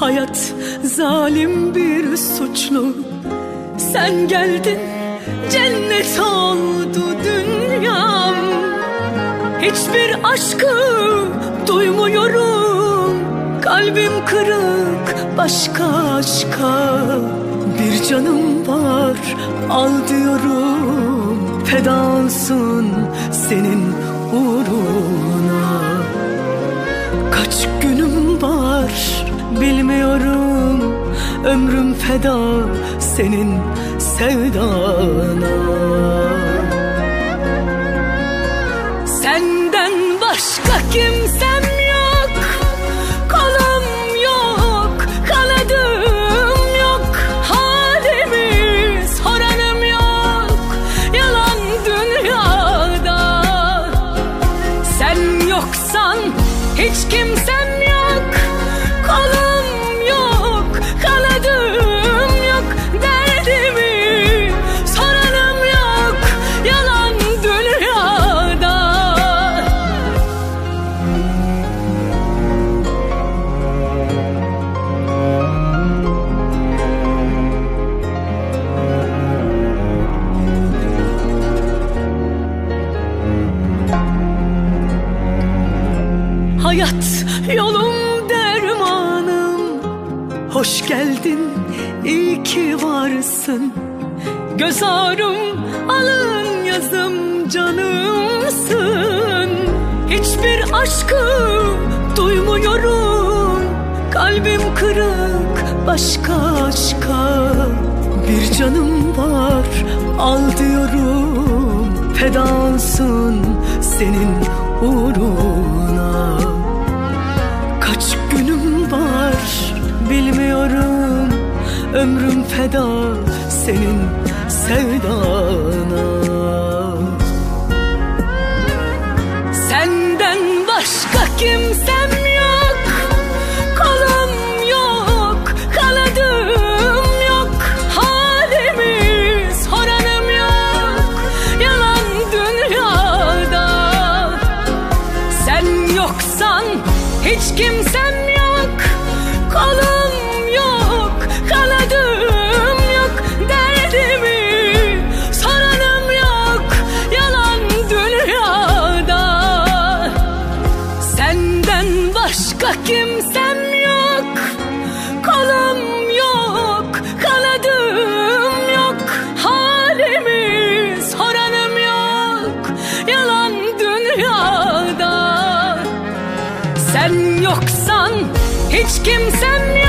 Hayat zalim bir suçlu Sen geldin cennet oldu dünyam. Hiçbir aşkı duymuyorum Kalbim kırık başka aşka. Bir canım var al diyorum Fedansın senin uğruna ömrüm feda senin sevdana. Senden başka kimsem yok Kolum yok, kanadım yok. Halimi soranım yok Yalan dünyada. Sen yoksan hiç kimsem Hayat yolum dermanım. Hoş geldin iyi ki varsın. Göz ağrım alın yazım canımsın. Hiçbir aşkı duymuyorum. Kalbim kırık başka aşka. Bir canım var al diyorum. Fedansın senin uğruna. Kaç günüm var bilmiyorum. Ömrüm feda senin sevdana hiç kimsem Sen yoksan hiç kimsem yok